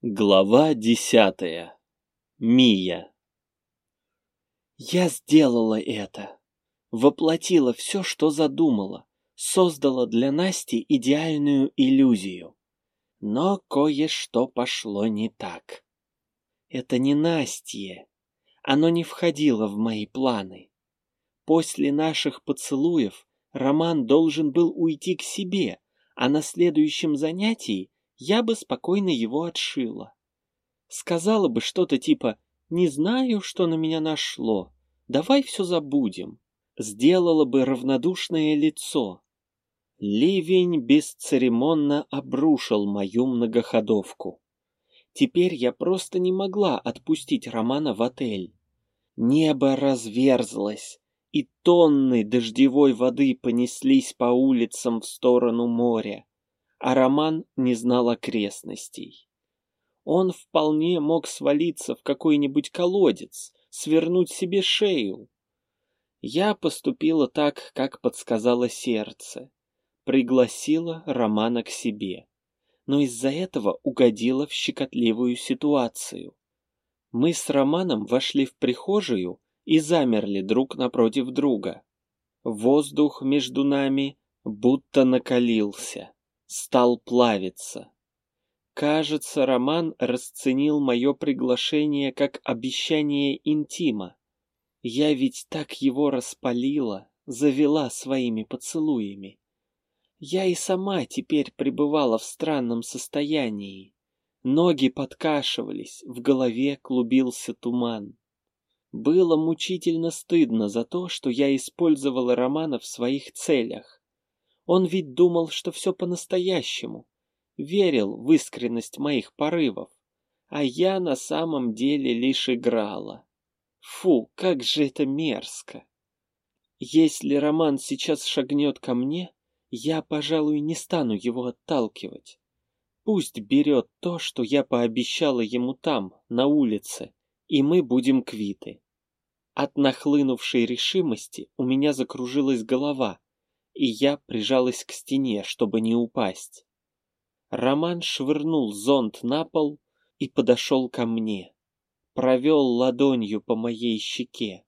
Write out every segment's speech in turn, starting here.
Глава десятая. Мия. Я сделала это. Воплотила все, что задумала. Создала для Насти идеальную иллюзию. Но кое-что пошло не так. Это не Настя. Оно не входило в мои планы. После наших поцелуев Роман должен был уйти к себе, а на следующем занятии я бы спокойно его отшила. Сказала бы что-то типа «Не знаю, что на меня нашло, давай все забудем». Сделала бы равнодушное лицо. Ливень бесцеремонно обрушил мою многоходовку. Теперь я просто не могла отпустить Романа в отель. Небо разверзлось, и тонны дождевой воды понеслись по улицам в сторону моря а Роман не знал окрестностей. Он вполне мог свалиться в какой-нибудь колодец, свернуть себе шею. Я поступила так, как подсказало сердце. Пригласила Романа к себе. Но из-за этого угодила в щекотливую ситуацию. Мы с Романом вошли в прихожую и замерли друг напротив друга. Воздух между нами будто накалился стал плавиться. Кажется, Роман расценил мое приглашение как обещание интима. Я ведь так его распалила, завела своими поцелуями. Я и сама теперь пребывала в странном состоянии. Ноги подкашивались, в голове клубился туман. Было мучительно стыдно за то, что я использовала Романа в своих целях. Он ведь думал, что все по-настоящему, верил в искренность моих порывов, а я на самом деле лишь играла. Фу, как же это мерзко! Если Роман сейчас шагнет ко мне, я, пожалуй, не стану его отталкивать. Пусть берет то, что я пообещала ему там, на улице, и мы будем квиты. От нахлынувшей решимости у меня закружилась голова, и я прижалась к стене, чтобы не упасть. Роман швырнул зонт на пол и подошел ко мне. Провел ладонью по моей щеке,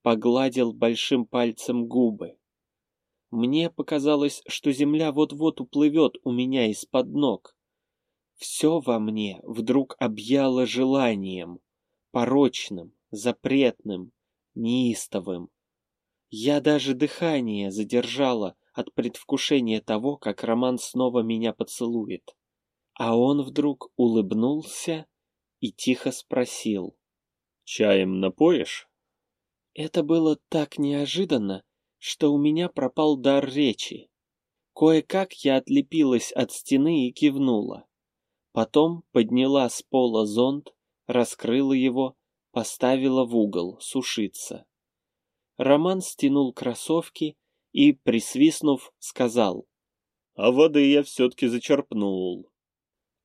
погладил большим пальцем губы. Мне показалось, что земля вот-вот уплывет у меня из-под ног. Все во мне вдруг объяло желанием, порочным, запретным, неистовым. Я даже дыхание задержала от предвкушения того, как Роман снова меня поцелует. А он вдруг улыбнулся и тихо спросил. «Чаем напоишь?» Это было так неожиданно, что у меня пропал дар речи. Кое-как я отлепилась от стены и кивнула. Потом подняла с пола зонт, раскрыла его, поставила в угол сушиться. Роман стянул кроссовки и, присвистнув, сказал. «А воды я все-таки зачерпнул».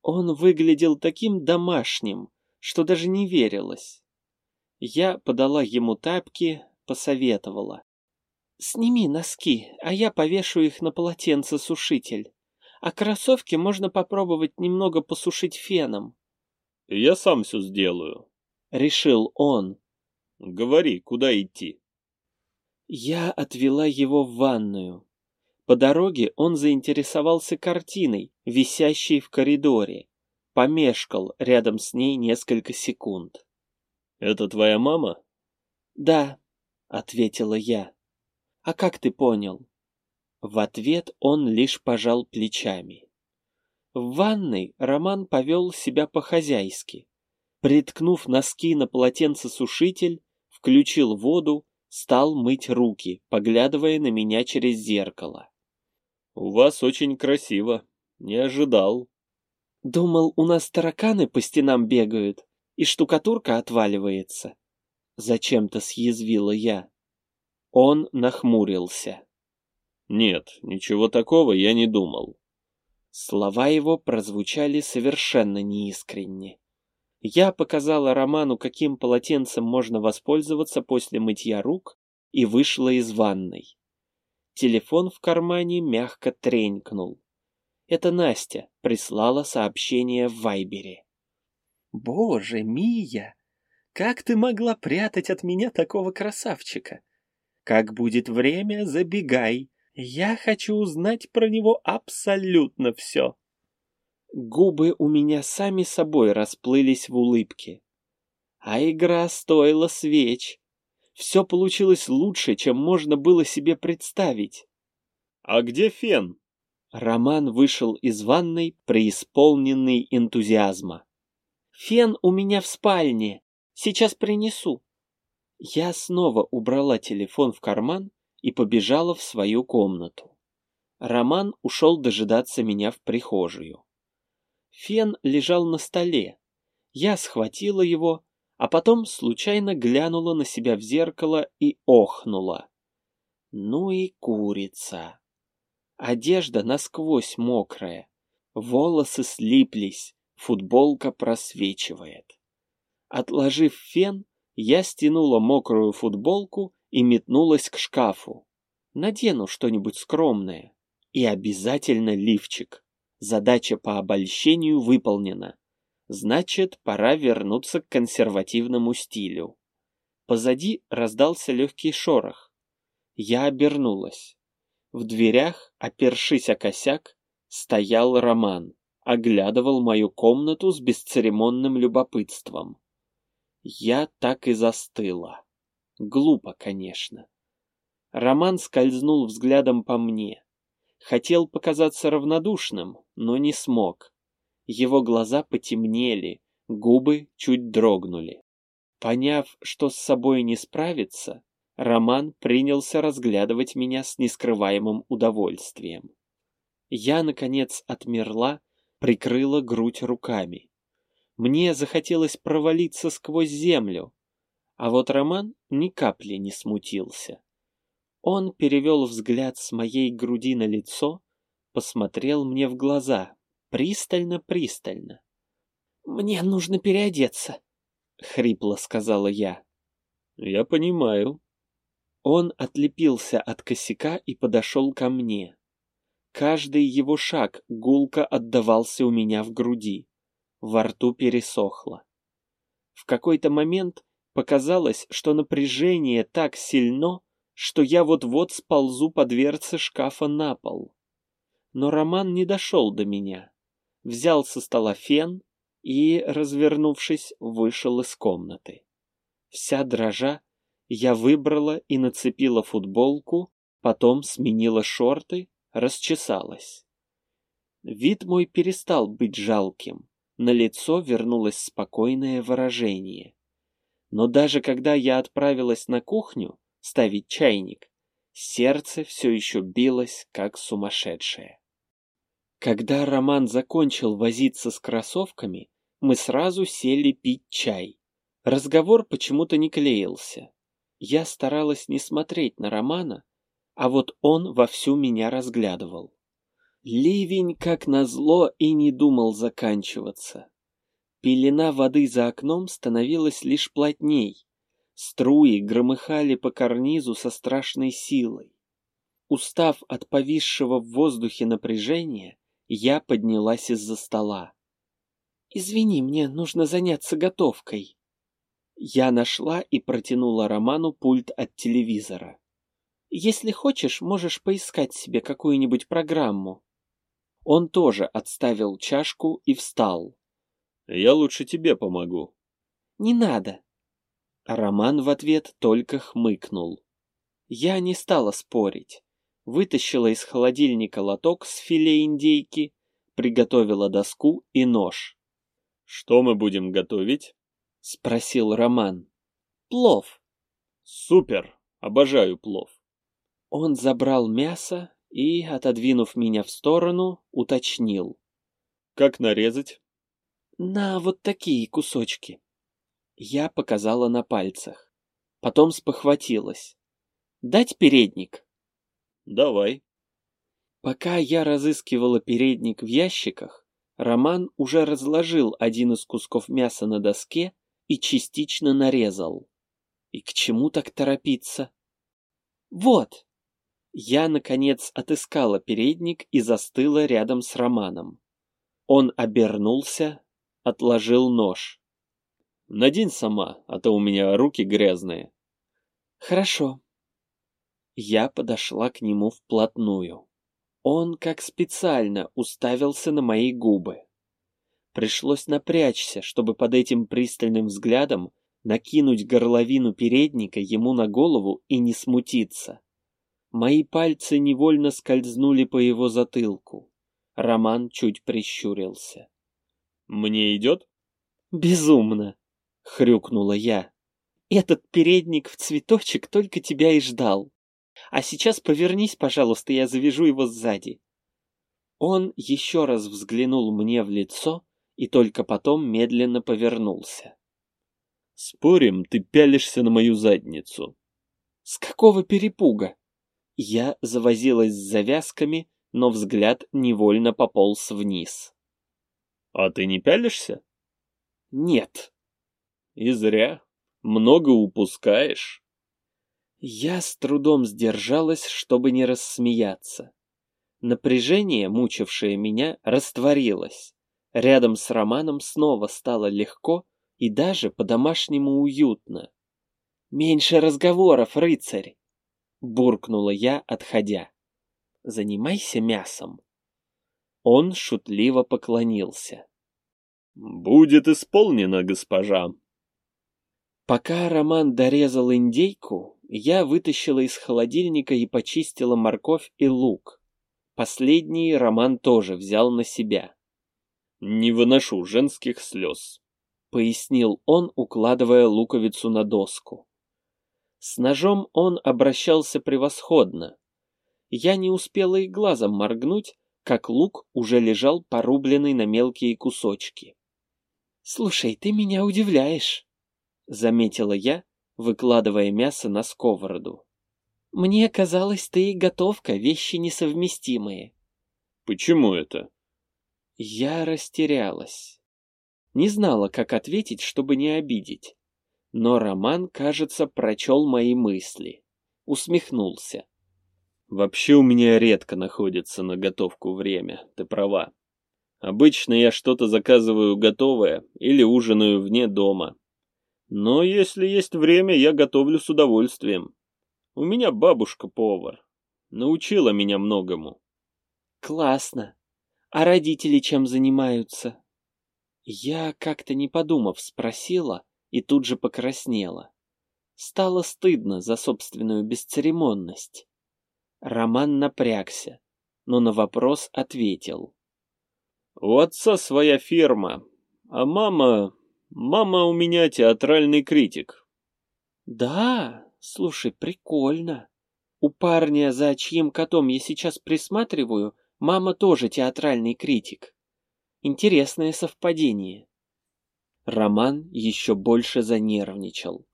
Он выглядел таким домашним, что даже не верилось. Я подала ему тапки, посоветовала. «Сними носки, а я повешу их на полотенце-сушитель. А кроссовки можно попробовать немного посушить феном». «Я сам все сделаю», — решил он. «Говори, куда идти?» Я отвела его в ванную. По дороге он заинтересовался картиной, висящей в коридоре. Помешкал рядом с ней несколько секунд. «Это твоя мама?» «Да», — ответила я. «А как ты понял?» В ответ он лишь пожал плечами. В ванной Роман повел себя по-хозяйски. Приткнув носки на полотенцесушитель, включил воду Стал мыть руки, поглядывая на меня через зеркало. «У вас очень красиво. Не ожидал». «Думал, у нас тараканы по стенам бегают, и штукатурка отваливается». Зачем-то съязвила я. Он нахмурился. «Нет, ничего такого я не думал». Слова его прозвучали совершенно неискренне. Я показала Роману, каким полотенцем можно воспользоваться после мытья рук, и вышла из ванной. Телефон в кармане мягко тренькнул. Это Настя прислала сообщение в Вайбере. Боже, Мия, как ты могла прятать от меня такого красавчика? Как будет время, забегай. Я хочу узнать про него абсолютно все. Губы у меня сами собой расплылись в улыбке. А игра стоила свеч. Все получилось лучше, чем можно было себе представить. «А где фен?» Роман вышел из ванной, преисполненный энтузиазма. «Фен у меня в спальне. Сейчас принесу». Я снова убрала телефон в карман и побежала в свою комнату. Роман ушел дожидаться меня в прихожую. Фен лежал на столе. Я схватила его, а потом случайно глянула на себя в зеркало и охнула. Ну и курица. Одежда насквозь мокрая, волосы слиплись, футболка просвечивает. Отложив фен, я стянула мокрую футболку и метнулась к шкафу. Надену что-нибудь скромное. И обязательно лифчик. Задача по обольщению выполнена. Значит, пора вернуться к консервативному стилю. Позади раздался легкий шорох. Я обернулась. В дверях, опершись о косяк, стоял Роман, оглядывал мою комнату с бесцеремонным любопытством. Я так и застыла. Глупо, конечно. Роман скользнул взглядом по мне. Хотел показаться равнодушным, но не смог. Его глаза потемнели, губы чуть дрогнули. Поняв, что с собой не справится, Роман принялся разглядывать меня с нескрываемым удовольствием. Я, наконец, отмерла, прикрыла грудь руками. Мне захотелось провалиться сквозь землю, а вот Роман ни капли не смутился. Он перевел взгляд с моей груди на лицо, посмотрел мне в глаза, пристально-пристально. «Мне нужно переодеться», — хрипло сказала я. «Я понимаю». Он отлепился от косяка и подошел ко мне. Каждый его шаг гулко отдавался у меня в груди. Во рту пересохло. В какой-то момент показалось, что напряжение так сильно, что я вот-вот сползу по дверце шкафа на пол. Но Роман не дошел до меня. Взял со стола фен и, развернувшись, вышел из комнаты. Вся дрожа, я выбрала и нацепила футболку, потом сменила шорты, расчесалась. Вид мой перестал быть жалким, на лицо вернулось спокойное выражение. Но даже когда я отправилась на кухню ставить чайник, сердце все еще билось, как сумасшедшее. Когда Роман закончил возиться с кроссовками, мы сразу сели пить чай. Разговор почему-то не клеился. Я старалась не смотреть на Романа, а вот он вовсю меня разглядывал. Ливень, как назло, и не думал заканчиваться. Пелена воды за окном становилась лишь плотней. Струи громыхали по карнизу со страшной силой. Устав от повисшего в воздухе напряжения, я поднялась из-за стола. «Извини, мне нужно заняться готовкой». Я нашла и протянула Роману пульт от телевизора. Если хочешь, можешь поискать себе какую-нибудь программу. Он тоже отставил чашку и встал. Я лучше тебе помогу. Не надо. Роман в ответ только хмыкнул. Я не стала спорить. Вытащила из холодильника лоток с филе индейки, приготовила доску и нож. «Что мы будем готовить?» — спросил Роман. «Плов». «Супер! Обожаю плов». Он забрал мясо и, отодвинув меня в сторону, уточнил. «Как нарезать?» «На вот такие кусочки». Я показала на пальцах. Потом спохватилась. «Дать передник?» «Давай». Пока я разыскивала передник в ящиках, Роман уже разложил один из кусков мяса на доске и частично нарезал. И к чему так торопиться? «Вот!» Я, наконец, отыскала передник и застыла рядом с Романом. Он обернулся, отложил нож. Надень сама, а то у меня руки грязные. Хорошо. Я подошла к нему вплотную. Он как специально уставился на мои губы. Пришлось напрячься, чтобы под этим пристальным взглядом накинуть горловину передника ему на голову и не смутиться. Мои пальцы невольно скользнули по его затылку. Роман чуть прищурился. «Мне идет?» «Безумно!» — хрюкнула я. «Этот передник в цветочек только тебя и ждал. А сейчас повернись, пожалуйста, я завяжу его сзади». Он еще раз взглянул мне в лицо и только потом медленно повернулся. «Спорим, ты пялишься на мою задницу». «С какого перепуга?» Я завозилась с завязками, но взгляд невольно пополз вниз. «А ты не пялишься?» «Нет». «И зря. Много упускаешь». Я с трудом сдержалась, чтобы не рассмеяться. Напряжение, мучившее меня, растворилось. Рядом с Романом снова стало легко и даже по-домашнему уютно. «Меньше разговоров, рыцарь!» — буркнула я, отходя. «Занимайся мясом». Он шутливо поклонился. «Будет исполнено, госпожа». Пока Роман дорезал индейку, я вытащила из холодильника и почистила морковь и лук. Последний Роман тоже взял на себя. «Не выношу женских слез», — пояснил он, укладывая луковицу на доску. С ножом он обращался превосходно. Я не успела и глазом моргнуть, как лук уже лежал порубленный на мелкие кусочки. «Слушай, ты меня удивляешь», — заметила я, выкладывая мясо на сковороду. «Мне казалось, ты и готовка — вещи несовместимые». «Почему это?» Я растерялась. Не знала, как ответить, чтобы не обидеть. Но Роман, кажется, прочел мои мысли. Усмехнулся. «Вообще у меня редко находится на готовку время, ты права. Обычно я что-то заказываю готовое или ужинаю вне дома. Но если есть время, я готовлю с удовольствием. У меня бабушка повар. Научила меня многому. Классно. А родители чем занимаются? Я, как-то не подумав, спросила и тут же покраснела. Стало стыдно за собственную бесцеремонность. Роман напрягся, но на вопрос ответил. У отца своя фирма, а мама... Мама у меня театральный критик. Да, слушай, прикольно. У парня, за чьим котом я сейчас присматриваю, мама тоже театральный критик. Интересное совпадение. Роман еще больше занервничал.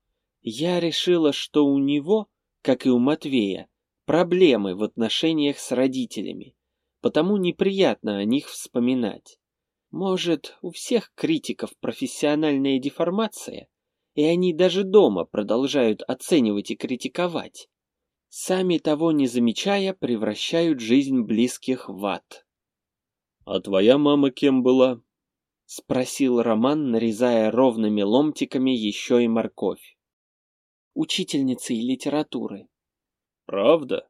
Я решила, что у него, как и у Матвея, проблемы в отношениях с родителями, потому неприятно о них вспоминать. Может, у всех критиков профессиональная деформация, и они даже дома продолжают оценивать и критиковать. Сами того не замечая, превращают жизнь близких в ад. «А твоя мама кем была?» — спросил Роман, нарезая ровными ломтиками еще и морковь. «Учительницей литературы». «Правда?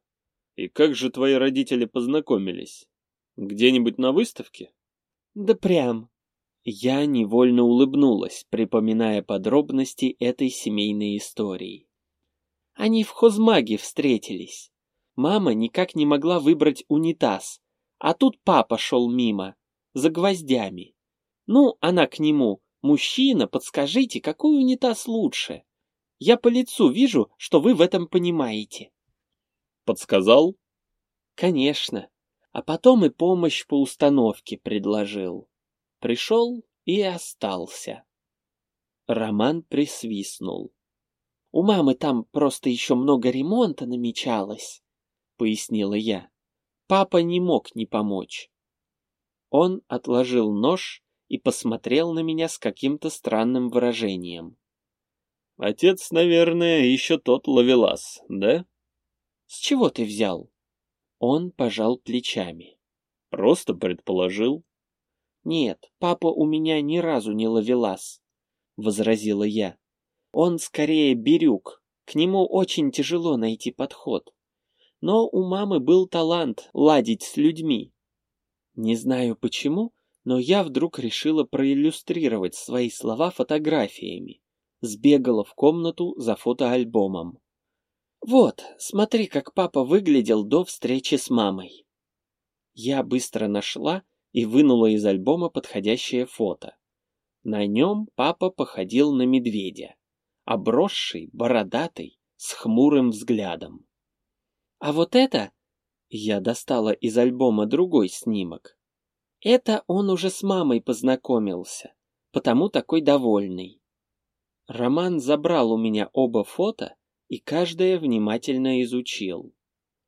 И как же твои родители познакомились? Где-нибудь на выставке?» Да прям. Я невольно улыбнулась, припоминая подробности этой семейной истории. Они в хозмаге встретились. Мама никак не могла выбрать унитаз, а тут папа шел мимо, за гвоздями. Ну, она к нему. «Мужчина, подскажите, какой унитаз лучше? Я по лицу вижу, что вы в этом понимаете». «Подсказал?» «Конечно а потом и помощь по установке предложил. Пришел и остался. Роман присвистнул. У мамы там просто еще много ремонта намечалось, пояснила я. Папа не мог не помочь. Он отложил нож и посмотрел на меня с каким-то странным выражением. Отец, наверное, еще тот ловелас, да? С чего ты взял? Он пожал плечами. Просто предположил. Нет, папа у меня ни разу не ловелас. возразила я. Он скорее бирюк, к нему очень тяжело найти подход. Но у мамы был талант ладить с людьми. Не знаю почему, но я вдруг решила проиллюстрировать свои слова фотографиями. Сбегала в комнату за фотоальбомом. Вот, смотри, как папа выглядел до встречи с мамой. Я быстро нашла и вынула из альбома подходящее фото. На нем папа походил на медведя, обросший, бородатый, с хмурым взглядом. А вот это... Я достала из альбома другой снимок. Это он уже с мамой познакомился, потому такой довольный. Роман забрал у меня оба фото и каждое внимательно изучил.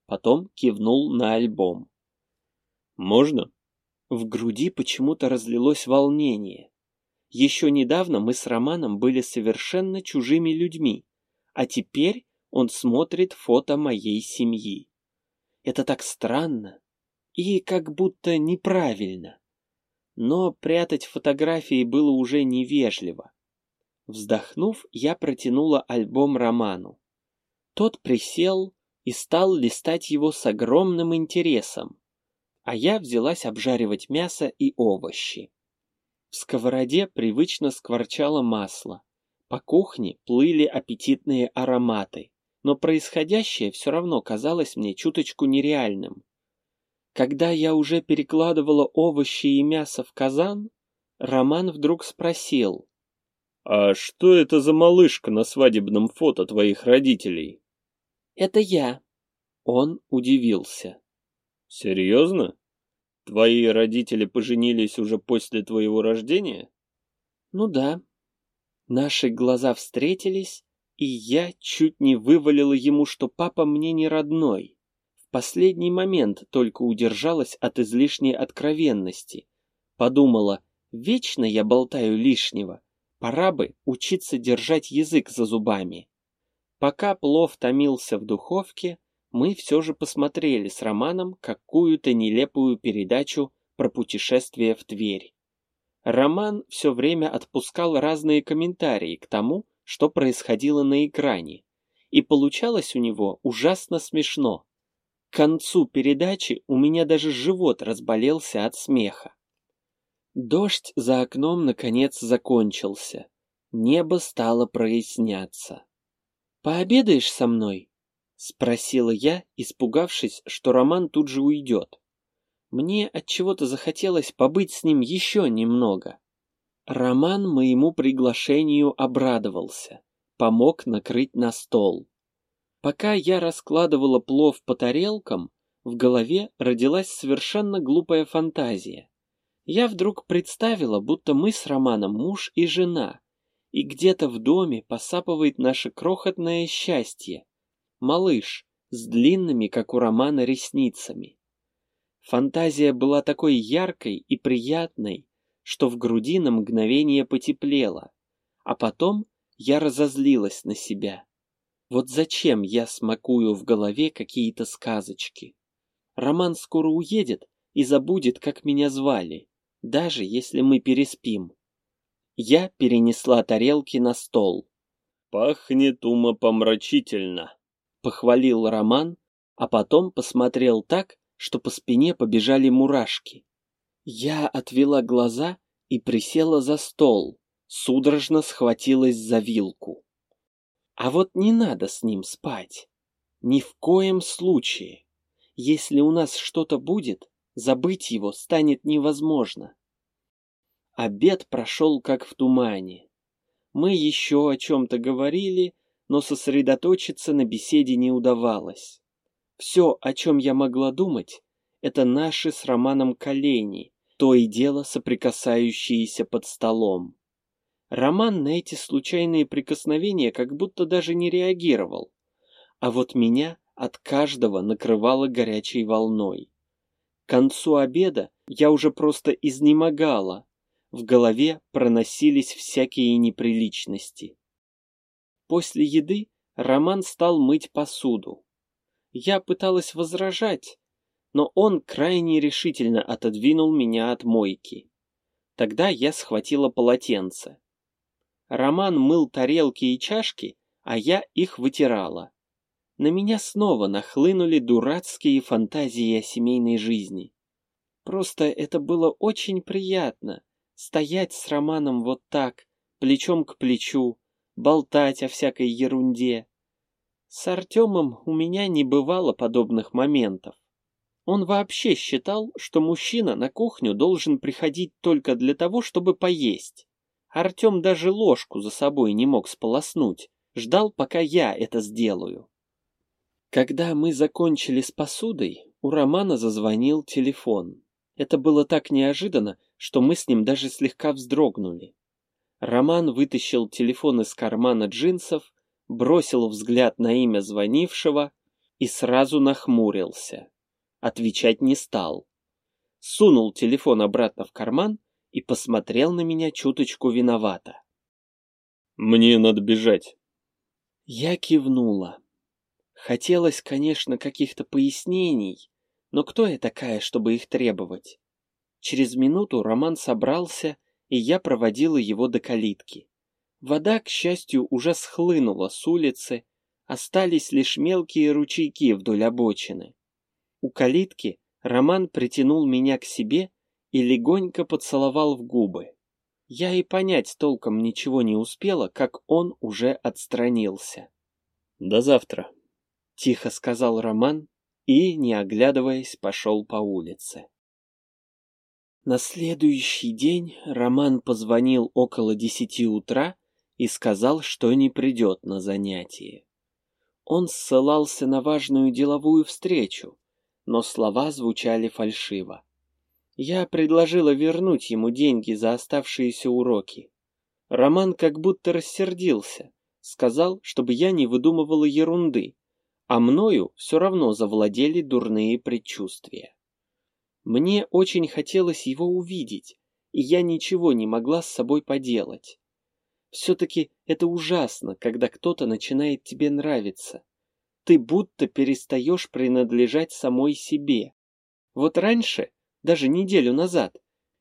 Потом кивнул на альбом. «Можно?» В груди почему-то разлилось волнение. Еще недавно мы с Романом были совершенно чужими людьми, а теперь он смотрит фото моей семьи. Это так странно и как будто неправильно. Но прятать фотографии было уже невежливо. Вздохнув, я протянула альбом Роману. Тот присел и стал листать его с огромным интересом, а я взялась обжаривать мясо и овощи. В сковороде привычно скворчало масло. По кухне плыли аппетитные ароматы, но происходящее все равно казалось мне чуточку нереальным. Когда я уже перекладывала овощи и мясо в казан, Роман вдруг спросил. «А что это за малышка на свадебном фото твоих родителей?» «Это я». Он удивился. «Серьезно? Твои родители поженились уже после твоего рождения?» «Ну да». Наши глаза встретились, и я чуть не вывалила ему, что папа мне не родной. В последний момент только удержалась от излишней откровенности. Подумала, вечно я болтаю лишнего, пора бы учиться держать язык за зубами. Пока плов томился в духовке, мы все же посмотрели с Романом какую-то нелепую передачу про путешествие в Тверь. Роман все время отпускал разные комментарии к тому, что происходило на экране, и получалось у него ужасно смешно. К концу передачи у меня даже живот разболелся от смеха. Дождь за окном наконец закончился. Небо стало проясняться. «Пообедаешь со мной?» — спросила я, испугавшись, что Роман тут же уйдет. Мне от чего то захотелось побыть с ним еще немного. Роман моему приглашению обрадовался, помог накрыть на стол. Пока я раскладывала плов по тарелкам, в голове родилась совершенно глупая фантазия. Я вдруг представила, будто мы с Романом муж и жена, и где-то в доме посапывает наше крохотное счастье. Малыш с длинными, как у Романа, ресницами. Фантазия была такой яркой и приятной, что в груди на мгновение потеплело, а потом я разозлилась на себя. Вот зачем я смакую в голове какие-то сказочки? Роман скоро уедет и забудет, как меня звали, даже если мы переспим. Я перенесла тарелки на стол. «Пахнет умопомрачительно», — похвалил Роман, а потом посмотрел так, что по спине побежали мурашки. Я отвела глаза и присела за стол, судорожно схватилась за вилку. А вот не надо с ним спать. Ни в коем случае. Если у нас что-то будет, забыть его станет невозможно. Обед прошел как в тумане. Мы еще о чем-то говорили, но сосредоточиться на беседе не удавалось. Все, о чем я могла думать, это наши с Романом колени, то и дело соприкасающиеся под столом. Роман на эти случайные прикосновения как будто даже не реагировал, а вот меня от каждого накрывало горячей волной. К концу обеда я уже просто изнемогала, в голове проносились всякие неприличности. После еды Роман стал мыть посуду. Я пыталась возражать, но он крайне решительно отодвинул меня от мойки. Тогда я схватила полотенце. Роман мыл тарелки и чашки, а я их вытирала. На меня снова нахлынули дурацкие фантазии о семейной жизни. Просто это было очень приятно — стоять с Романом вот так, плечом к плечу, болтать о всякой ерунде. С Артемом у меня не бывало подобных моментов. Он вообще считал, что мужчина на кухню должен приходить только для того, чтобы поесть. Артем даже ложку за собой не мог сполоснуть, ждал, пока я это сделаю. Когда мы закончили с посудой, у Романа зазвонил телефон. Это было так неожиданно, что мы с ним даже слегка вздрогнули. Роман вытащил телефон из кармана джинсов, бросил взгляд на имя звонившего и сразу нахмурился. Отвечать не стал. Сунул телефон обратно в карман и посмотрел на меня чуточку виновато. «Мне надо бежать». Я кивнула. Хотелось, конечно, каких-то пояснений, но кто я такая, чтобы их требовать? Через минуту Роман собрался, и я проводила его до калитки. Вода, к счастью, уже схлынула с улицы, остались лишь мелкие ручейки вдоль обочины. У калитки Роман притянул меня к себе и легонько поцеловал в губы. Я и понять толком ничего не успела, как он уже отстранился. «До завтра», — тихо сказал Роман и, не оглядываясь, пошел по улице. На следующий день Роман позвонил около десяти утра и сказал, что не придет на занятие. Он ссылался на важную деловую встречу, но слова звучали фальшиво. Я предложила вернуть ему деньги за оставшиеся уроки. Роман как будто рассердился, сказал, чтобы я не выдумывала ерунды, а мною все равно завладели дурные предчувствия. Мне очень хотелось его увидеть, и я ничего не могла с собой поделать. Все-таки это ужасно, когда кто-то начинает тебе нравиться. Ты будто перестаешь принадлежать самой себе. Вот раньше, даже неделю назад,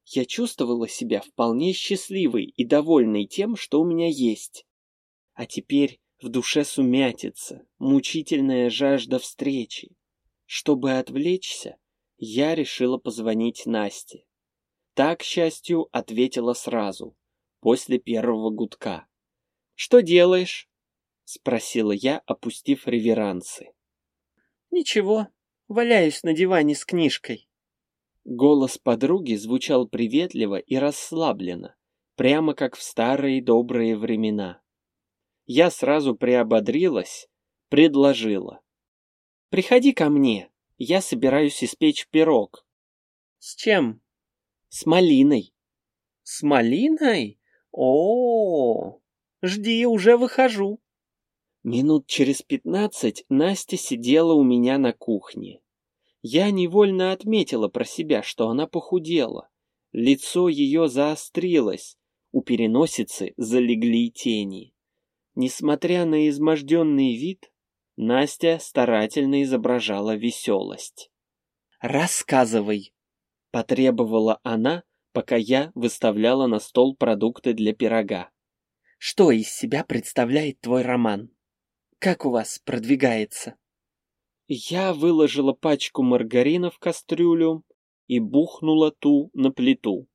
я чувствовала себя вполне счастливой и довольной тем, что у меня есть. А теперь в душе сумятица, мучительная жажда встречи. Чтобы отвлечься, я решила позвонить Насте. Так, к счастью, ответила сразу, после первого гудка. «Что делаешь?» — спросила я, опустив реверансы. «Ничего, валяюсь на диване с книжкой». Голос подруги звучал приветливо и расслабленно, прямо как в старые добрые времена. Я сразу приободрилась, предложила. «Приходи ко мне, я собираюсь испечь пирог». «С чем?» «С малиной». «С малиной? О, -о, -о, Жди, уже выхожу. Минут через пятнадцать Настя сидела у меня на кухне. Я невольно отметила про себя, что она похудела. Лицо ее заострилось, у переносицы залегли тени. Несмотря на изможденный вид, Настя старательно изображала веселость. «Рассказывай!» — потребовала она, пока я выставляла на стол продукты для пирога. Что из себя представляет твой роман? Как у вас продвигается? Я выложила пачку маргарина в кастрюлю и бухнула ту на плиту.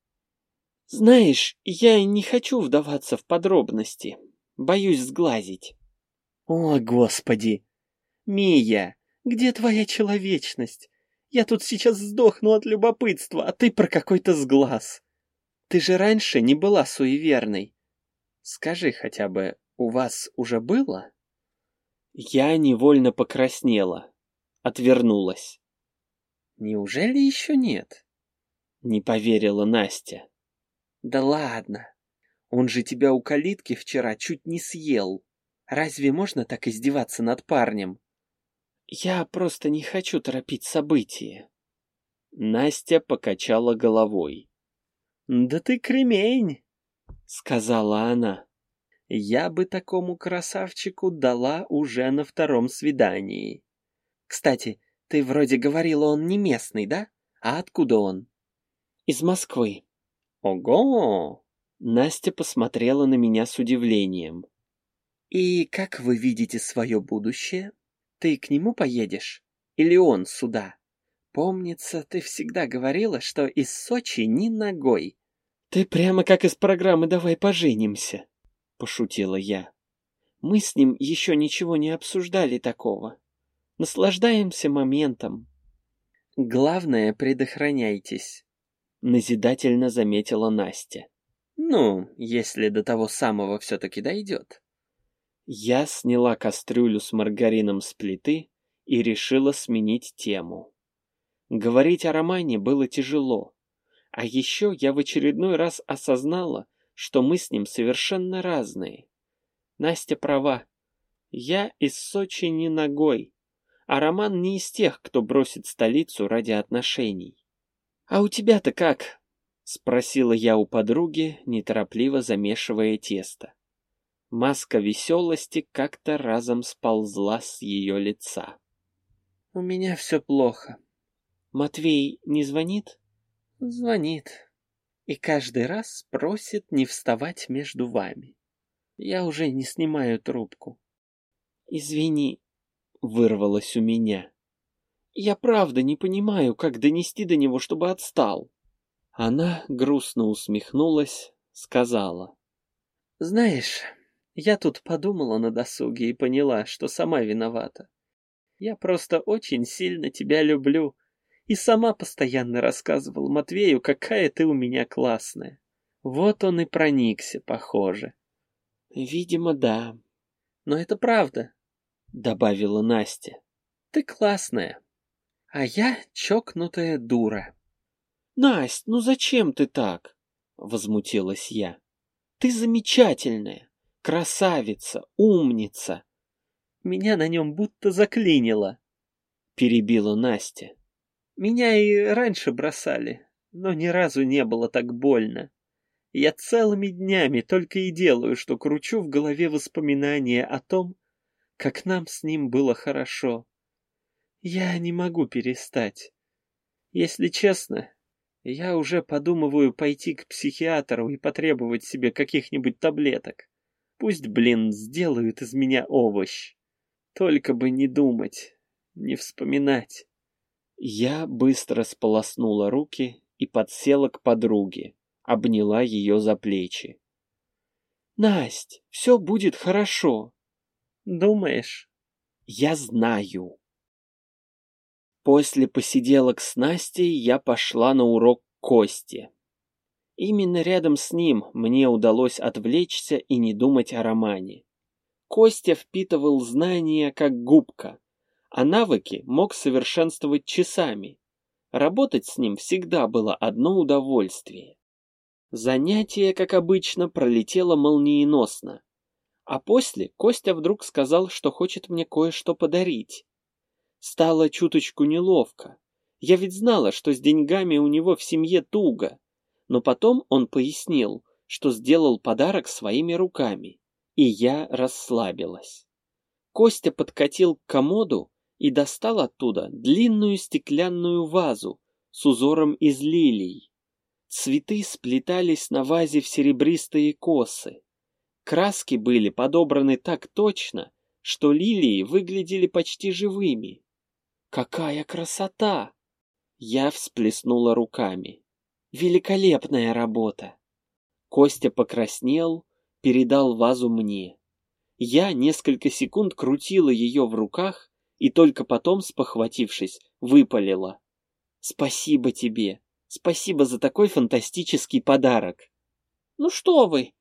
Знаешь, я не хочу вдаваться в подробности. Боюсь сглазить. О, Господи! Мия, где твоя человечность? Я тут сейчас сдохну от любопытства, а ты про какой-то сглаз. Ты же раньше не была суеверной. Скажи хотя бы, у вас уже было? Я невольно покраснела, отвернулась. Неужели еще нет? Не поверила Настя. Да ладно. Он же тебя у калитки вчера чуть не съел. Разве можно так издеваться над парнем? Я просто не хочу торопить события. Настя покачала головой. Да ты кремень сказала она. Я бы такому красавчику дала уже на втором свидании. Кстати, ты вроде говорила, он не местный, да? А откуда он? Из Москвы. Ого! Настя посмотрела на меня с удивлением. «И как вы видите свое будущее? Ты к нему поедешь? Или он сюда? Помнится, ты всегда говорила, что из Сочи ни ногой». «Ты прямо как из программы «Давай поженимся», — пошутила я. «Мы с ним еще ничего не обсуждали такого. Наслаждаемся моментом». «Главное, предохраняйтесь», — назидательно заметила Настя. «Ну, если до того самого все-таки дойдет». Я сняла кастрюлю с маргарином с плиты и решила сменить тему. Говорить о романе было тяжело. А еще я в очередной раз осознала, что мы с ним совершенно разные. Настя права. Я из Сочи не ногой, а Роман не из тех, кто бросит столицу ради отношений. «А у тебя-то как?» — спросила я у подруги, неторопливо замешивая тесто. Маска веселости как-то разом сползла с ее лица. «У меня все плохо. Матвей не звонит?» Звонит. И каждый раз просит не вставать между вами. Я уже не снимаю трубку. Извини, вырвалось у меня. Я правда не понимаю, как донести до него, чтобы отстал. Она грустно усмехнулась, сказала. Знаешь, я тут подумала на досуге и поняла, что сама виновата. Я просто очень сильно тебя люблю и сама постоянно рассказывала Матвею, какая ты у меня классная. Вот он и проникся, похоже. Видимо, да. Но это правда, добавила Настя. Ты классная, а я чокнутая дура. Насть, ну зачем ты так? Возмутилась я. Ты замечательная, красавица, умница. Меня на нем будто заклинило, перебила Настя. Меня и раньше бросали, но ни разу не было так больно. Я целыми днями только и делаю, что кручу в голове воспоминания о том, как нам с ним было хорошо. Я не могу перестать. Если честно, я уже подумываю пойти к психиатру и потребовать себе каких-нибудь таблеток. Пусть, блин, сделают из меня овощ. Только бы не думать, не вспоминать. Я быстро сполоснула руки и подсела к подруге, обняла ее за плечи. «Насть, все будет хорошо». «Думаешь?» «Я знаю». После посиделок с Настей я пошла на урок Кости. Именно рядом с ним мне удалось отвлечься и не думать о романе. Костя впитывал знания как губка, а навыки мог совершенствовать часами. Работать с ним всегда было одно удовольствие. Занятие, как обычно, пролетело молниеносно. А после Костя вдруг сказал, что хочет мне кое-что подарить. Стало чуточку неловко. Я ведь знала, что с деньгами у него в семье туго. Но потом он пояснил, что сделал подарок своими руками. И я расслабилась. Костя подкатил к комоду и достал оттуда длинную стеклянную вазу с узором из лилий. Цветы сплетались на вазе в серебристые косы. Краски были подобраны так точно, что лилии выглядели почти живыми. Какая красота! Я всплеснула руками. Великолепная работа! Костя покраснел, передал вазу мне. Я несколько секунд крутила ее в руках, и только потом, спохватившись, выпалила. «Спасибо тебе! Спасибо за такой фантастический подарок!» «Ну что вы!»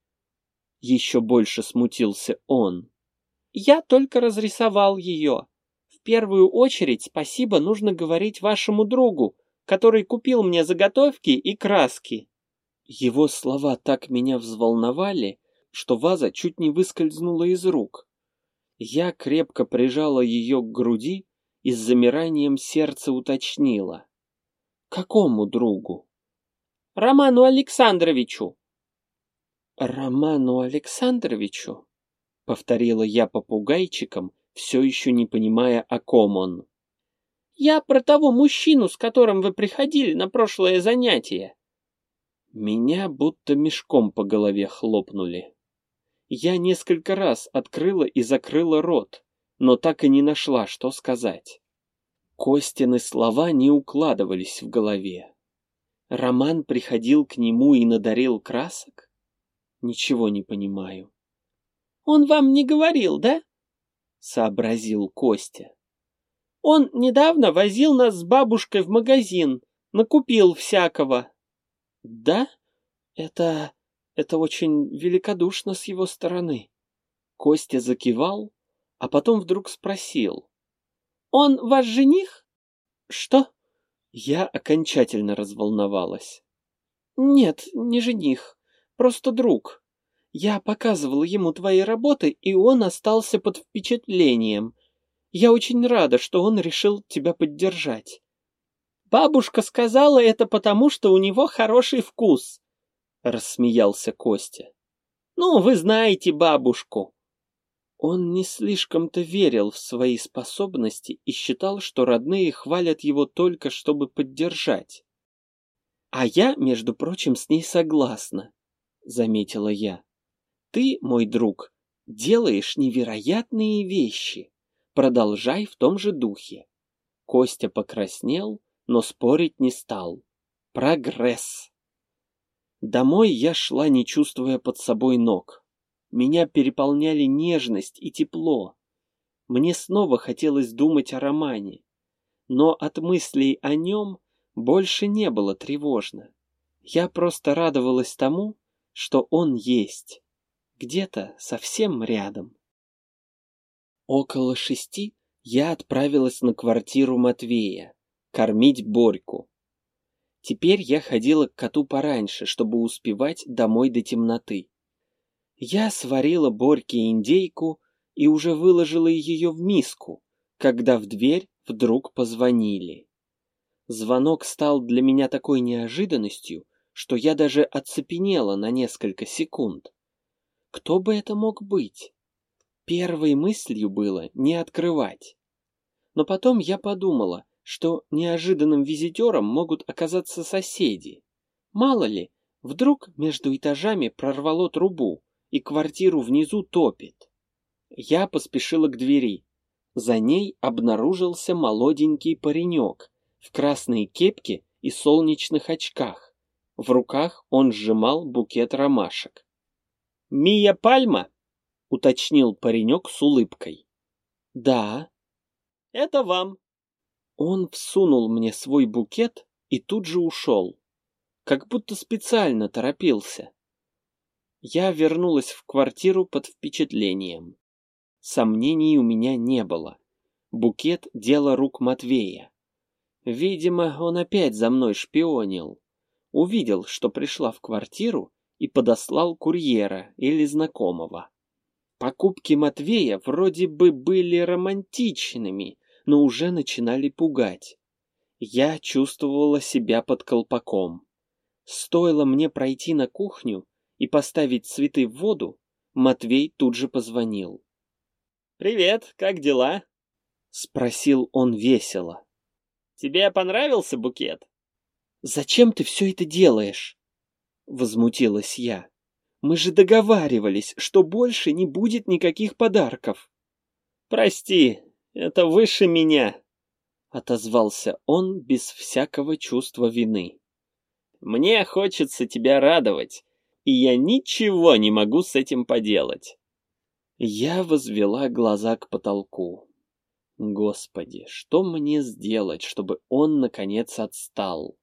Еще больше смутился он. «Я только разрисовал ее. В первую очередь спасибо нужно говорить вашему другу, который купил мне заготовки и краски». Его слова так меня взволновали, что ваза чуть не выскользнула из рук. Я крепко прижала ее к груди и с замиранием сердца уточнила. «Какому другу?» «Роману Александровичу». «Роману Александровичу?» — повторила я попугайчиком, все еще не понимая, о ком он. «Я про того мужчину, с которым вы приходили на прошлое занятие». Меня будто мешком по голове хлопнули. Я несколько раз открыла и закрыла рот, но так и не нашла, что сказать. Костины слова не укладывались в голове. Роман приходил к нему и надарил красок? Ничего не понимаю. «Он вам не говорил, да?» — сообразил Костя. «Он недавно возил нас с бабушкой в магазин, накупил всякого». «Да? Это... это очень великодушно с его стороны». Костя закивал, а потом вдруг спросил. «Он ваш жених?» «Что?» Я окончательно разволновалась. «Нет, не жених, просто друг. Я показывала ему твои работы, и он остался под впечатлением. Я очень рада, что он решил тебя поддержать. Бабушка сказала это потому, что у него хороший вкус», — рассмеялся Костя. «Ну, вы знаете бабушку». Он не слишком-то верил в свои способности и считал, что родные хвалят его только, чтобы поддержать. «А я, между прочим, с ней согласна», — заметила я. «Ты, мой друг, делаешь невероятные вещи. Продолжай в том же духе». Костя покраснел, но спорить не стал. Прогресс. Домой я шла, не чувствуя под собой ног. Меня переполняли нежность и тепло. Мне снова хотелось думать о романе. Но от мыслей о нем больше не было тревожно. Я просто радовалась тому, что он есть. Где-то совсем рядом. Около шести я отправилась на квартиру Матвея, кормить Борьку. Теперь я ходила к коту пораньше, чтобы успевать домой до темноты. Я сварила Борьке индейку и уже выложила ее в миску, когда в дверь вдруг позвонили. Звонок стал для меня такой неожиданностью, что я даже оцепенела на несколько секунд. Кто бы это мог быть? Первой мыслью было не открывать. Но потом я подумала, что неожиданным визитером могут оказаться соседи. Мало ли, вдруг между этажами прорвало трубу, и квартиру внизу топит. Я поспешила к двери. За ней обнаружился молоденький паренек в красной кепке и солнечных очках. В руках он сжимал букет ромашек. «Мия Пальма?» — уточнил паренек с улыбкой. «Да». «Это вам». Он всунул мне свой букет и тут же ушел. Как будто специально торопился. Я вернулась в квартиру под впечатлением. Сомнений у меня не было. Букет — дело рук Матвея. Видимо, он опять за мной шпионил. Увидел, что пришла в квартиру и подослал курьера или знакомого. Покупки Матвея вроде бы были романтичными, но уже начинали пугать. Я чувствовала себя под колпаком. Стоило мне пройти на кухню, и поставить цветы в воду, Матвей тут же позвонил. «Привет, как дела?» — спросил он весело. «Тебе понравился букет?» «Зачем ты все это делаешь?» — возмутилась я. «Мы же договаривались, что больше не будет никаких подарков». «Прости, это выше меня», — отозвался он без всякого чувства вины. «Мне хочется тебя радовать, и я ничего не могу с этим поделать. Я возвела глаза к потолку. Господи, что мне сделать, чтобы он, наконец, отстал?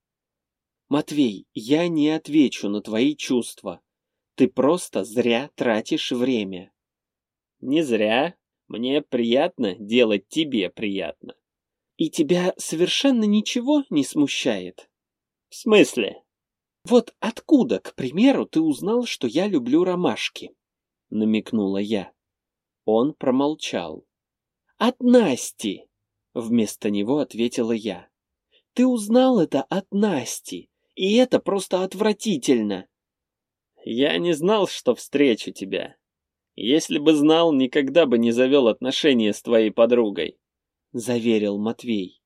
Матвей, я не отвечу на твои чувства. Ты просто зря тратишь время. Не зря. Мне приятно делать тебе приятно. И тебя совершенно ничего не смущает? В смысле? «Вот откуда, к примеру, ты узнал, что я люблю ромашки?» — намекнула я. Он промолчал. «От Насти!» — вместо него ответила я. «Ты узнал это от Насти, и это просто отвратительно!» «Я не знал, что встречу тебя. Если бы знал, никогда бы не завел отношения с твоей подругой», — заверил Матвей.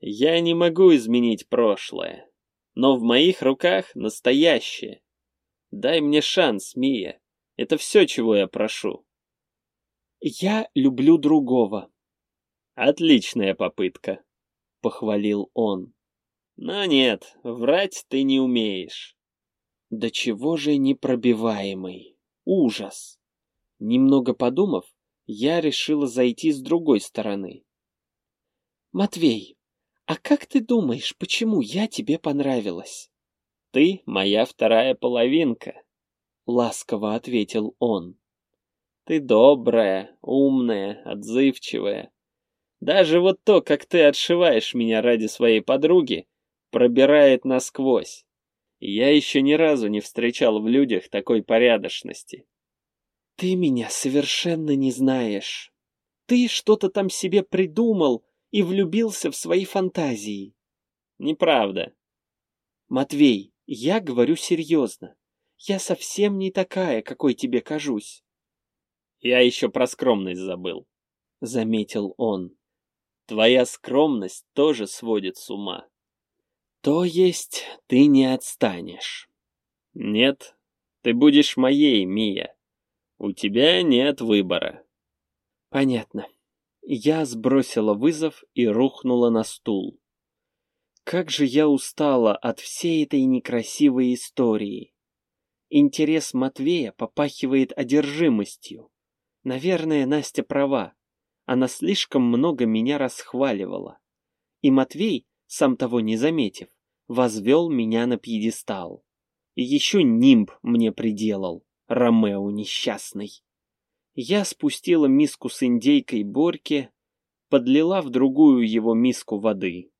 «Я не могу изменить прошлое. но в моих руках настоящее. Дай мне шанс, Мия. Это все, чего я прошу. Я люблю другого. Отличная попытка, похвалил он. Но нет, врать ты не умеешь. Да чего же непробиваемый. Ужас. Немного подумав, я решила зайти с другой стороны. Матвей, а как ты думаешь, почему я тебе понравилась? Ты моя вторая половинка, ласково ответил он. Ты добрая, умная, отзывчивая. Даже вот то, как ты отшиваешь меня ради своей подруги, пробирает насквозь. Я еще ни разу не встречал в людях такой порядочности. Ты меня совершенно не знаешь. Ты что-то там себе придумал и влюбился в свои фантазии. Неправда. Матвей, я говорю серьезно. Я совсем не такая, какой тебе кажусь. Я еще про скромность забыл. Заметил он. Твоя скромность тоже сводит с ума. То есть ты не отстанешь? Нет, ты будешь моей, Мия. У тебя нет выбора. Понятно. Я сбросила вызов и рухнула на стул. Как же я устала от всей этой некрасивой истории. Интерес Матвея попахивает одержимостью. Наверное, Настя права. Она слишком много меня расхваливала. И Матвей, сам того не заметив, возвел меня на пьедестал. И еще нимб мне приделал, Ромео несчастный. Я спустила миску с индейкой Борьке, подлила в другую его миску воды.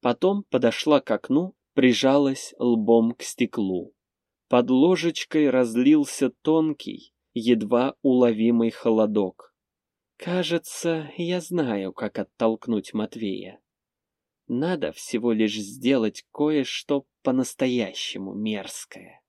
Потом подошла к окну, прижалась лбом к стеклу. Под ложечкой разлился тонкий, едва уловимый холодок. Кажется, я знаю, как оттолкнуть Матвея. Надо всего лишь сделать кое-что по-настоящему мерзкое.